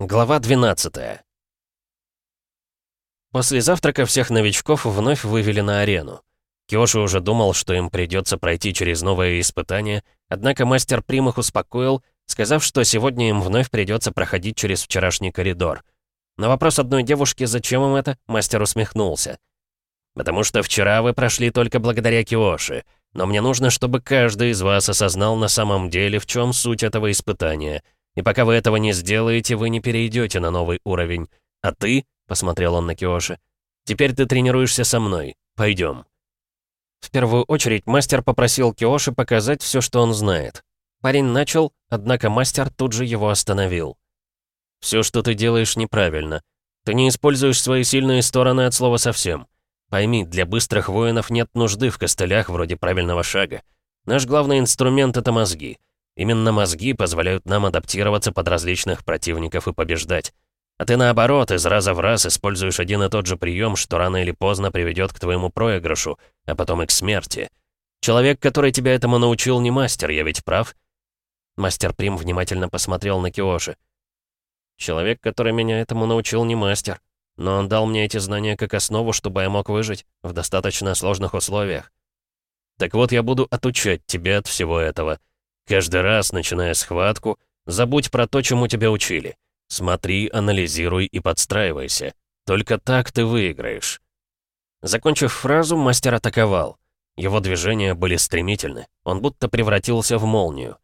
Глава 12 После завтрака всех новичков вновь вывели на арену. Киоши уже думал, что им придется пройти через новое испытание, однако мастер Прим их успокоил, сказав, что сегодня им вновь придется проходить через вчерашний коридор. На вопрос одной девушки, зачем им это, мастер усмехнулся. «Потому что вчера вы прошли только благодаря Киоши, но мне нужно, чтобы каждый из вас осознал на самом деле, в чем суть этого испытания. И пока вы этого не сделаете, вы не перейдете на новый уровень. А ты, — посмотрел он на Киоши, — теперь ты тренируешься со мной. Пойдем. В первую очередь мастер попросил Киоши показать все, что он знает. Парень начал, однако мастер тут же его остановил. «Все, что ты делаешь, неправильно. Ты не используешь свои сильные стороны от слова совсем. Пойми, для быстрых воинов нет нужды в костылях вроде правильного шага. Наш главный инструмент — это мозги. Именно мозги позволяют нам адаптироваться под различных противников и побеждать. А ты наоборот, из раза в раз используешь один и тот же прием, что рано или поздно приведет к твоему проигрышу, а потом и к смерти. Человек, который тебя этому научил, не мастер, я ведь прав?» Мастер Прим внимательно посмотрел на Киоши. «Человек, который меня этому научил, не мастер, но он дал мне эти знания как основу, чтобы я мог выжить в достаточно сложных условиях. Так вот, я буду отучать тебя от всего этого. Каждый раз, начиная схватку, забудь про то, чему тебя учили. Смотри, анализируй и подстраивайся. Только так ты выиграешь». Закончив фразу, мастер атаковал. Его движения были стремительны. Он будто превратился в молнию.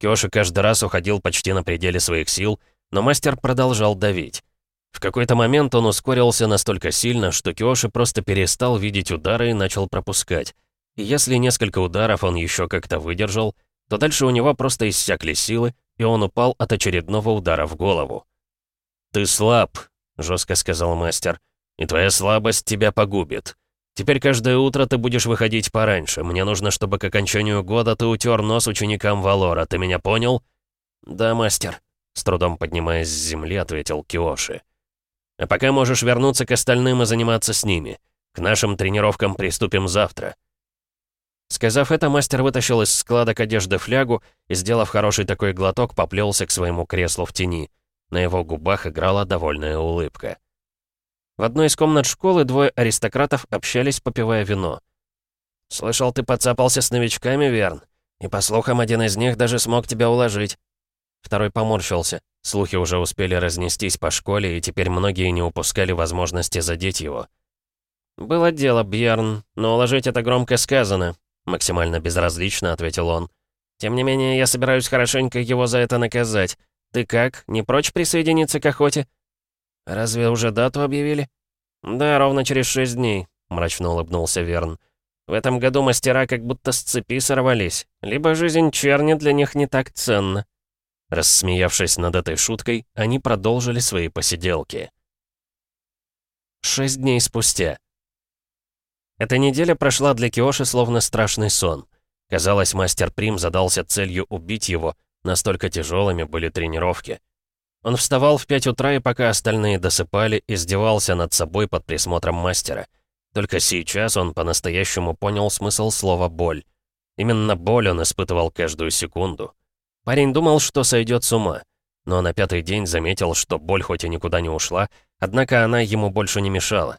Кёши каждый раз уходил почти на пределе своих сил, но мастер продолжал давить. В какой-то момент он ускорился настолько сильно, что Киоши просто перестал видеть удары и начал пропускать. И если несколько ударов он еще как-то выдержал, то дальше у него просто иссякли силы, и он упал от очередного удара в голову. «Ты слаб», — жестко сказал мастер, — «и твоя слабость тебя погубит. Теперь каждое утро ты будешь выходить пораньше. Мне нужно, чтобы к окончанию года ты утер нос ученикам Валора. Ты меня понял?» «Да, мастер», — с трудом поднимаясь с земли, ответил Киоши. «А пока можешь вернуться к остальным и заниматься с ними. К нашим тренировкам приступим завтра». Сказав это, мастер вытащил из складок одежды флягу и, сделав хороший такой глоток, поплелся к своему креслу в тени. На его губах играла довольная улыбка. В одной из комнат школы двое аристократов общались, попивая вино. «Слышал, ты подцапался с новичками, Верн? И, по слухам, один из них даже смог тебя уложить». Второй поморщился. Слухи уже успели разнестись по школе, и теперь многие не упускали возможности задеть его. «Было дело, Бьерн, но уложить это громко сказано», — максимально безразлично ответил он. «Тем не менее, я собираюсь хорошенько его за это наказать. Ты как, не прочь присоединиться к охоте?» «Разве уже дату объявили?» «Да, ровно через шесть дней», — мрачно улыбнулся Верн. «В этом году мастера как будто с цепи сорвались. Либо жизнь черни для них не так ценна». Рассмеявшись над этой шуткой, они продолжили свои посиделки. Шесть дней спустя. Эта неделя прошла для Киоши словно страшный сон. Казалось, мастер Прим задался целью убить его, настолько тяжелыми были тренировки. Он вставал в 5 утра и пока остальные досыпали, издевался над собой под присмотром мастера. Только сейчас он по-настоящему понял смысл слова «боль». Именно боль он испытывал каждую секунду. Парень думал, что сойдет с ума, но на пятый день заметил, что боль хоть и никуда не ушла, однако она ему больше не мешала.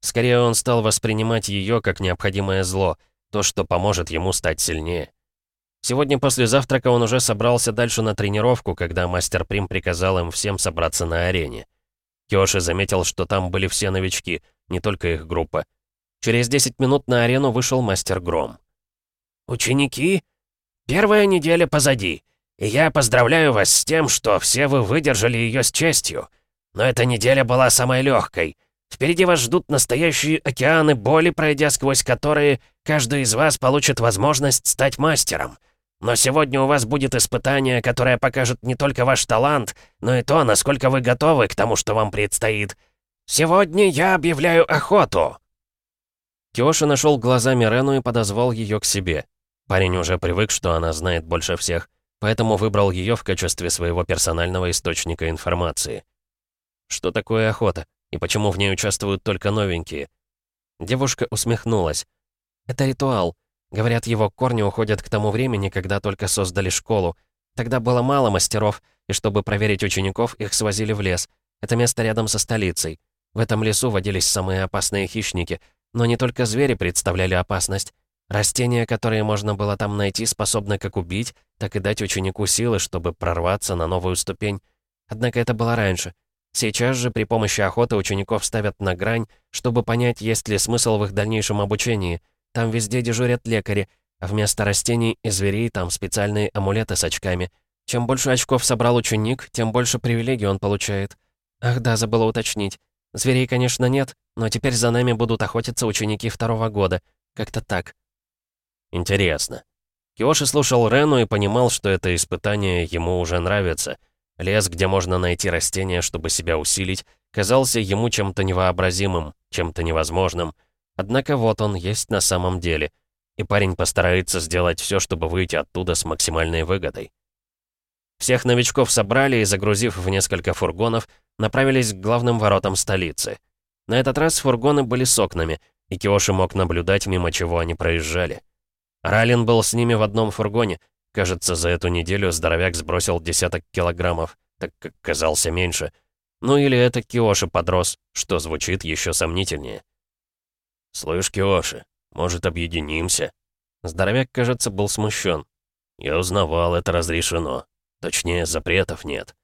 Скорее он стал воспринимать ее как необходимое зло, то, что поможет ему стать сильнее. Сегодня после завтрака он уже собрался дальше на тренировку, когда мастер Прим приказал им всем собраться на арене. Киоши заметил, что там были все новички, не только их группа. Через 10 минут на арену вышел мастер Гром. «Ученики, первая неделя позади, и я поздравляю вас с тем, что все вы выдержали ее с честью. Но эта неделя была самой легкой. Впереди вас ждут настоящие океаны боли, пройдя сквозь которые каждый из вас получит возможность стать мастером. Но сегодня у вас будет испытание, которое покажет не только ваш талант, но и то, насколько вы готовы к тому, что вам предстоит. Сегодня я объявляю охоту!» Киоши нашел глазами Рену и подозвал ее к себе. Парень уже привык, что она знает больше всех, поэтому выбрал ее в качестве своего персонального источника информации. Что такое охота? И почему в ней участвуют только новенькие? Девушка усмехнулась. «Это ритуал. Говорят, его корни уходят к тому времени, когда только создали школу. Тогда было мало мастеров, и чтобы проверить учеников, их свозили в лес. Это место рядом со столицей. В этом лесу водились самые опасные хищники, но не только звери представляли опасность. Растения, которые можно было там найти, способны как убить, так и дать ученику силы, чтобы прорваться на новую ступень. Однако это было раньше. Сейчас же при помощи охоты учеников ставят на грань, чтобы понять, есть ли смысл в их дальнейшем обучении. Там везде дежурят лекари, а вместо растений и зверей там специальные амулеты с очками. Чем больше очков собрал ученик, тем больше привилегий он получает. Ах да, забыла уточнить. Зверей, конечно, нет, но теперь за нами будут охотиться ученики второго года. Как-то так. Интересно. Киоши слушал Рену и понимал, что это испытание ему уже нравится. Лес, где можно найти растения, чтобы себя усилить, казался ему чем-то невообразимым, чем-то невозможным. Однако вот он есть на самом деле. И парень постарается сделать все, чтобы выйти оттуда с максимальной выгодой. Всех новичков собрали и, загрузив в несколько фургонов, направились к главным воротам столицы. На этот раз фургоны были с окнами, и Киоши мог наблюдать, мимо чего они проезжали. Ралин был с ними в одном фургоне. Кажется, за эту неделю здоровяк сбросил десяток килограммов, так как казался меньше. Ну или это Киоши подрос, что звучит еще сомнительнее. «Слышь, Киоши, может, объединимся?» Здоровяк, кажется, был смущен. «Я узнавал, это разрешено. Точнее, запретов нет».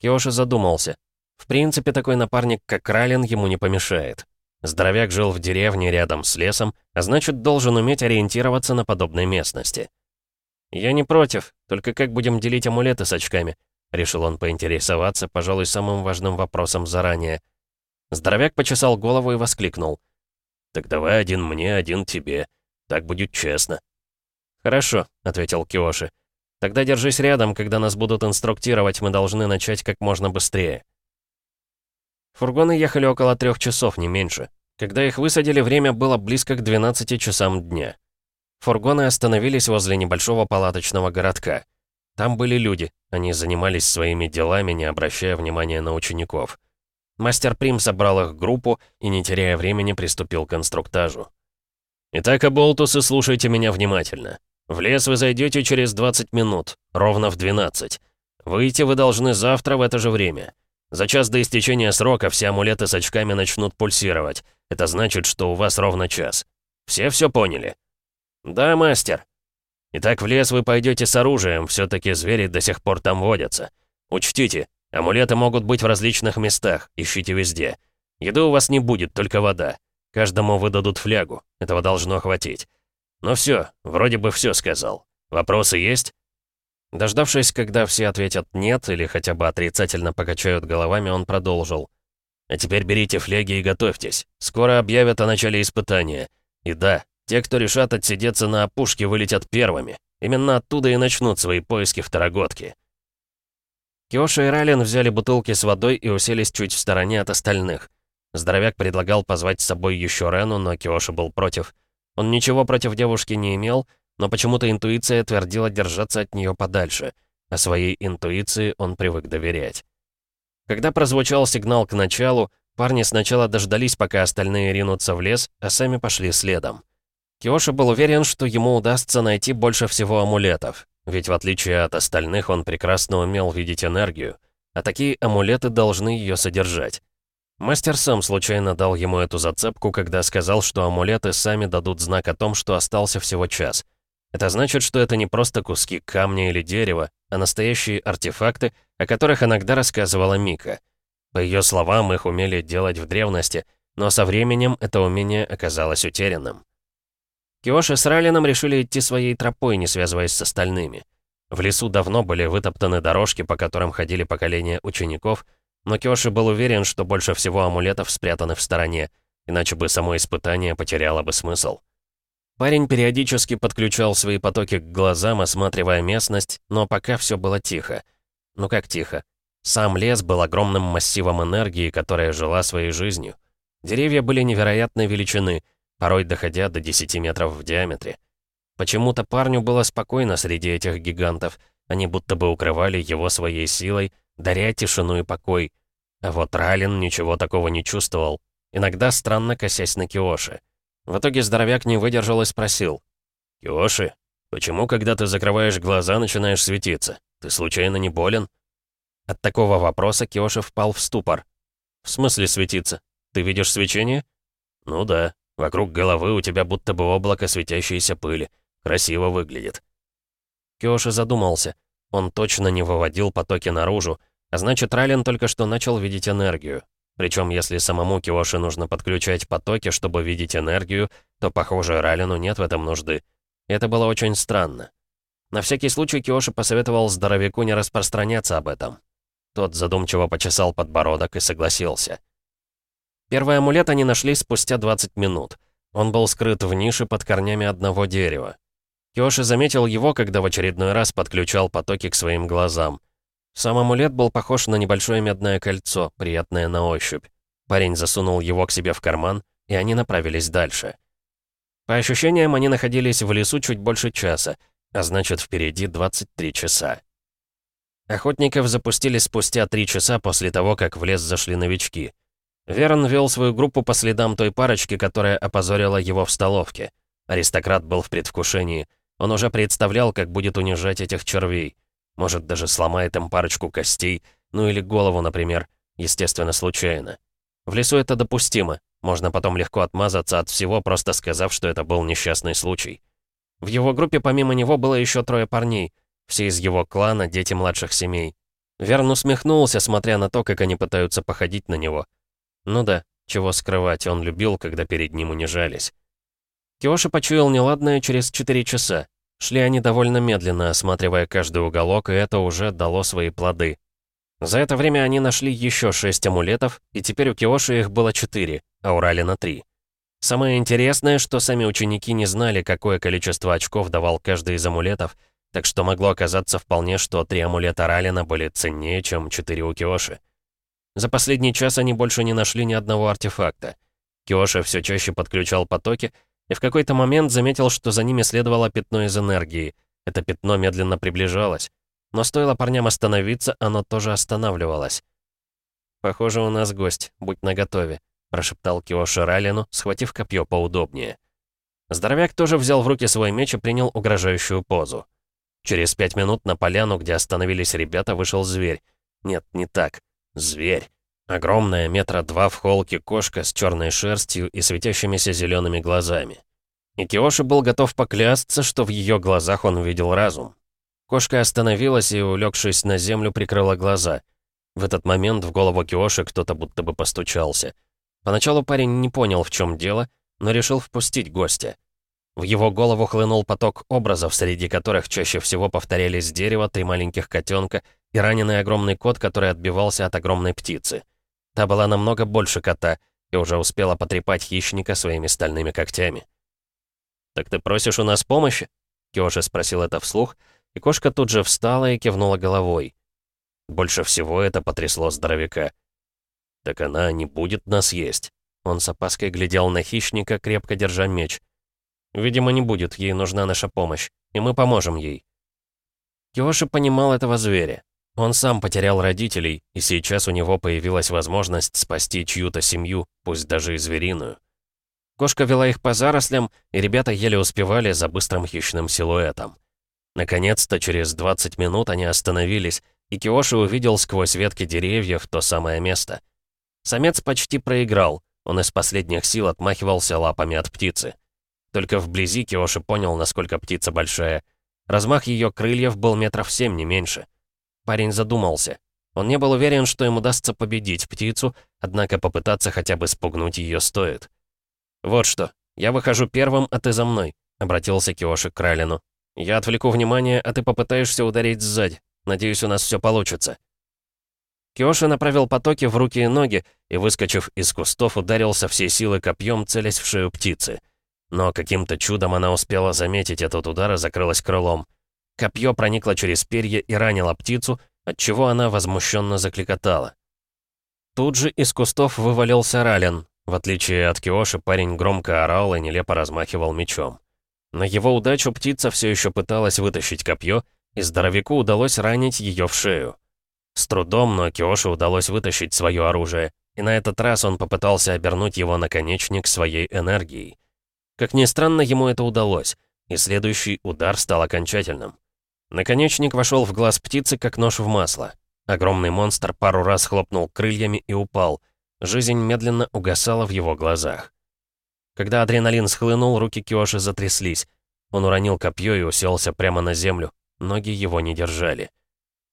Киоши задумался. В принципе, такой напарник, как Ралин, ему не помешает. Здоровяк жил в деревне рядом с лесом, а значит, должен уметь ориентироваться на подобной местности. «Я не против, только как будем делить амулеты с очками?» Решил он поинтересоваться, пожалуй, самым важным вопросом заранее. Здоровяк почесал голову и воскликнул. «Так давай один мне, один тебе. Так будет честно». «Хорошо», — ответил Киоши. «Тогда держись рядом, когда нас будут инструктировать, мы должны начать как можно быстрее». Фургоны ехали около трех часов, не меньше. Когда их высадили, время было близко к 12 часам дня. Фургоны остановились возле небольшого палаточного городка. Там были люди, они занимались своими делами, не обращая внимания на учеников. Мастер Прим собрал их группу и, не теряя времени, приступил к инструктажу. «Итак, Аболтусы, слушайте меня внимательно. В лес вы зайдете через 20 минут, ровно в 12. Выйти вы должны завтра в это же время. За час до истечения срока все амулеты с очками начнут пульсировать. Это значит, что у вас ровно час. Все все поняли? Да, мастер. Итак, в лес вы пойдете с оружием, все таки звери до сих пор там водятся. Учтите, амулеты могут быть в различных местах, ищите везде. Еды у вас не будет, только вода. Каждому выдадут флягу, этого должно хватить. Ну все, вроде бы все сказал. Вопросы есть? Дождавшись, когда все ответят «нет» или хотя бы отрицательно покачают головами, он продолжил. «А теперь берите фляги и готовьтесь. Скоро объявят о начале испытания. И да, те, кто решат отсидеться на опушке, вылетят первыми. Именно оттуда и начнут свои поиски второгодки». Киоши и Ралин взяли бутылки с водой и уселись чуть в стороне от остальных. Здоровяк предлагал позвать с собой еще Рену, но Киоши был против. Он ничего против девушки не имел, но почему-то интуиция твердила держаться от нее подальше, а своей интуиции он привык доверять. Когда прозвучал сигнал к началу, парни сначала дождались, пока остальные ринутся в лес, а сами пошли следом. Киоши был уверен, что ему удастся найти больше всего амулетов, ведь в отличие от остальных он прекрасно умел видеть энергию, а такие амулеты должны ее содержать. Мастер сам случайно дал ему эту зацепку, когда сказал, что амулеты сами дадут знак о том, что остался всего час — это значит, что это не просто куски камня или дерева, а настоящие артефакты, о которых иногда рассказывала Мика. По ее словам, их умели делать в древности, но со временем это умение оказалось утерянным. Киоши с Ралином решили идти своей тропой, не связываясь с остальными. В лесу давно были вытоптаны дорожки, по которым ходили поколения учеников, но Киоши был уверен, что больше всего амулетов спрятаны в стороне, иначе бы само испытание потеряло бы смысл. Парень периодически подключал свои потоки к глазам, осматривая местность, но пока все было тихо. Ну как тихо? Сам лес был огромным массивом энергии, которая жила своей жизнью. Деревья были невероятной величины, порой доходя до 10 метров в диаметре. Почему-то парню было спокойно среди этих гигантов, они будто бы укрывали его своей силой, даря тишину и покой. А вот Ралин ничего такого не чувствовал, иногда странно косясь на Киоши. В итоге здоровяк не выдержал и спросил. «Киоши, почему, когда ты закрываешь глаза, начинаешь светиться? Ты случайно не болен?» От такого вопроса Киоши впал в ступор. «В смысле светиться? Ты видишь свечение?» «Ну да. Вокруг головы у тебя будто бы облако светящейся пыли. Красиво выглядит». Киоши задумался. Он точно не выводил потоки наружу, а значит, Рален только что начал видеть энергию. Причем, если самому Киоши нужно подключать потоки, чтобы видеть энергию, то, похоже, Ралену нет в этом нужды. Это было очень странно. На всякий случай Киоши посоветовал здоровяку не распространяться об этом. Тот задумчиво почесал подбородок и согласился. Первый амулет они нашли спустя 20 минут. Он был скрыт в нише под корнями одного дерева. Киоши заметил его, когда в очередной раз подключал потоки к своим глазам. Сам амулет был похож на небольшое медное кольцо, приятное на ощупь. Парень засунул его к себе в карман, и они направились дальше. По ощущениям, они находились в лесу чуть больше часа, а значит, впереди 23 часа. Охотников запустили спустя три часа после того, как в лес зашли новички. Верн вел свою группу по следам той парочки, которая опозорила его в столовке. Аристократ был в предвкушении. Он уже представлял, как будет унижать этих червей. Может, даже сломает им парочку костей, ну или голову, например, естественно, случайно. В лесу это допустимо, можно потом легко отмазаться от всего, просто сказав, что это был несчастный случай. В его группе помимо него было еще трое парней, все из его клана, дети младших семей. Верн усмехнулся, смотря на то, как они пытаются походить на него. Ну да, чего скрывать, он любил, когда перед ним унижались. Киоши почуял неладное через 4 часа. Шли они довольно медленно, осматривая каждый уголок, и это уже дало свои плоды. За это время они нашли еще шесть амулетов, и теперь у Киоши их было четыре, а у Ралина три. Самое интересное, что сами ученики не знали, какое количество очков давал каждый из амулетов, так что могло оказаться вполне, что три амулета Ралина были ценнее, чем четыре у Киоши. За последний час они больше не нашли ни одного артефакта. Киоши все чаще подключал потоки, и в какой-то момент заметил, что за ними следовало пятно из энергии. Это пятно медленно приближалось. Но стоило парням остановиться, оно тоже останавливалось. «Похоже, у нас гость, будь наготове», — прошептал Киоши Ралину, схватив копье поудобнее. Здоровяк тоже взял в руки свой меч и принял угрожающую позу. Через пять минут на поляну, где остановились ребята, вышел зверь. Нет, не так. Зверь. Огромная, метра два в холке кошка с черной шерстью и светящимися зелеными глазами. И Киоши был готов поклясться, что в ее глазах он видел разум. Кошка остановилась и, улегшись на землю, прикрыла глаза. В этот момент в голову Киоши кто-то будто бы постучался. Поначалу парень не понял, в чем дело, но решил впустить гостя. В его голову хлынул поток образов, среди которых чаще всего повторялись дерево, три маленьких котенка и раненый огромный кот, который отбивался от огромной птицы. Та была намного больше кота и уже успела потрепать хищника своими стальными когтями. «Так ты просишь у нас помощи?» Киоши спросил это вслух, и кошка тут же встала и кивнула головой. Больше всего это потрясло здоровяка. «Так она не будет нас есть». Он с опаской глядел на хищника, крепко держа меч. «Видимо, не будет, ей нужна наша помощь, и мы поможем ей». Киоши понимал этого зверя. Он сам потерял родителей, и сейчас у него появилась возможность спасти чью-то семью, пусть даже и звериную. Кошка вела их по зарослям, и ребята еле успевали за быстрым хищным силуэтом. Наконец-то, через 20 минут они остановились, и Киоши увидел сквозь ветки деревьев то самое место. Самец почти проиграл, он из последних сил отмахивался лапами от птицы. Только вблизи Киоши понял, насколько птица большая. Размах ее крыльев был метров семь, не меньше. Парень задумался. Он не был уверен, что им удастся победить птицу, однако попытаться хотя бы спугнуть ее стоит. «Вот что, я выхожу первым, а ты за мной», — обратился Киоши к Ралину. «Я отвлеку внимание, а ты попытаешься ударить сзади. Надеюсь, у нас все получится». Киоши направил потоки в руки и ноги и, выскочив из кустов, ударил со всей силы копьем, целясь в шею птицы. Но каким-то чудом она успела заметить этот удар и закрылась крылом. Копье проникло через перья и ранило птицу, отчего она возмущенно закликотала. Тут же из кустов вывалился Рален. В отличие от Киоши, парень громко орал и нелепо размахивал мечом. На его удачу птица все еще пыталась вытащить копье, и здоровяку удалось ранить ее в шею. С трудом, но Киоши удалось вытащить свое оружие, и на этот раз он попытался обернуть его наконечник своей энергией. Как ни странно, ему это удалось, и следующий удар стал окончательным. Наконечник вошел в глаз птицы, как нож в масло. Огромный монстр пару раз хлопнул крыльями и упал. Жизнь медленно угасала в его глазах. Когда адреналин схлынул, руки Киоши затряслись. Он уронил копье и уселся прямо на землю. Ноги его не держали.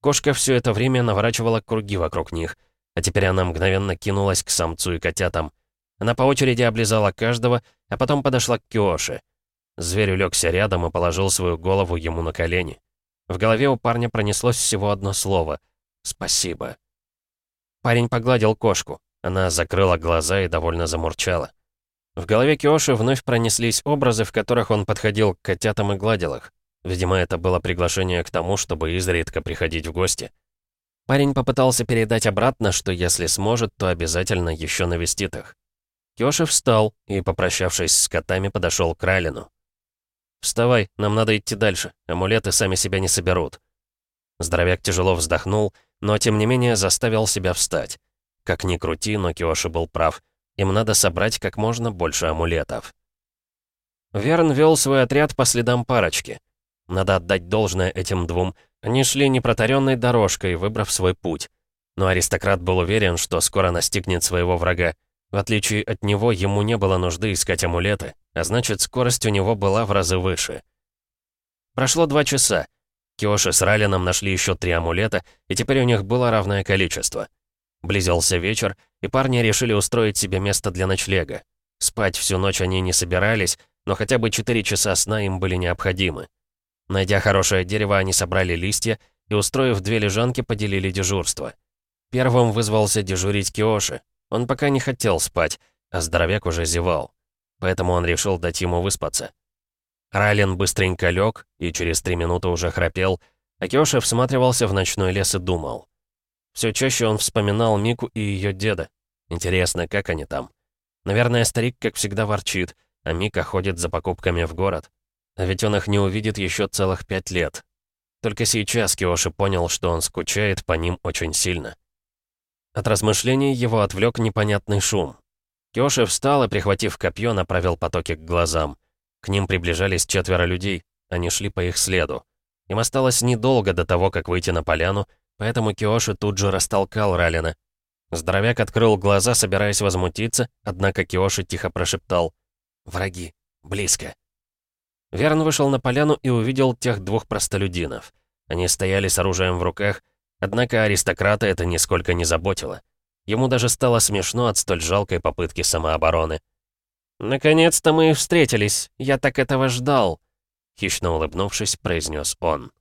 Кошка все это время наворачивала круги вокруг них, а теперь она мгновенно кинулась к самцу и котятам. Она по очереди облизала каждого, а потом подошла к Киоши. Зверь улегся рядом и положил свою голову ему на колени. В голове у парня пронеслось всего одно слово «Спасибо». Парень погладил кошку. Она закрыла глаза и довольно замурчала. В голове Киоши вновь пронеслись образы, в которых он подходил к котятам и гладил их. Видимо, это было приглашение к тому, чтобы изредка приходить в гости. Парень попытался передать обратно, что если сможет, то обязательно еще навестит их. Киоши встал и, попрощавшись с котами, подошел к Ралину. «Вставай, нам надо идти дальше. Амулеты сами себя не соберут». Здоровяк тяжело вздохнул, но тем не менее заставил себя встать. Как ни крути, но Киоши был прав. Им надо собрать как можно больше амулетов. Верн вел свой отряд по следам парочки. Надо отдать должное этим двум. Они шли непротаренной дорожкой, выбрав свой путь. Но аристократ был уверен, что скоро настигнет своего врага. В отличие от него, ему не было нужды искать амулеты, а значит, скорость у него была в разы выше. Прошло два часа. Киоши с Ралином нашли еще три амулета, и теперь у них было равное количество. Близился вечер, и парни решили устроить себе место для ночлега. Спать всю ночь они не собирались, но хотя бы четыре часа сна им были необходимы. Найдя хорошее дерево, они собрали листья и, устроив две лежанки, поделили дежурство. Первым вызвался дежурить Киоши, он пока не хотел спать, а здоровяк уже зевал. Поэтому он решил дать ему выспаться. Райлен быстренько лег и через три минуты уже храпел, а Киоши всматривался в ночной лес и думал. Все чаще он вспоминал Мику и ее деда. Интересно, как они там? Наверное, старик, как всегда, ворчит, а Мика ходит за покупками в город. А ведь он их не увидит еще целых пять лет. Только сейчас Киоши понял, что он скучает по ним очень сильно. От размышлений его отвлек непонятный шум. Кёши встал и, прихватив копье, направил потоки к глазам. К ним приближались четверо людей, они шли по их следу. Им осталось недолго до того, как выйти на поляну, поэтому Киоши тут же растолкал Ралина. Здоровяк открыл глаза, собираясь возмутиться, однако Киоши тихо прошептал «Враги, близко». Верн вышел на поляну и увидел тех двух простолюдинов. Они стояли с оружием в руках, Однако аристократа это нисколько не заботило. Ему даже стало смешно от столь жалкой попытки самообороны. «Наконец-то мы встретились. Я так этого ждал», — хищно улыбнувшись, произнес он.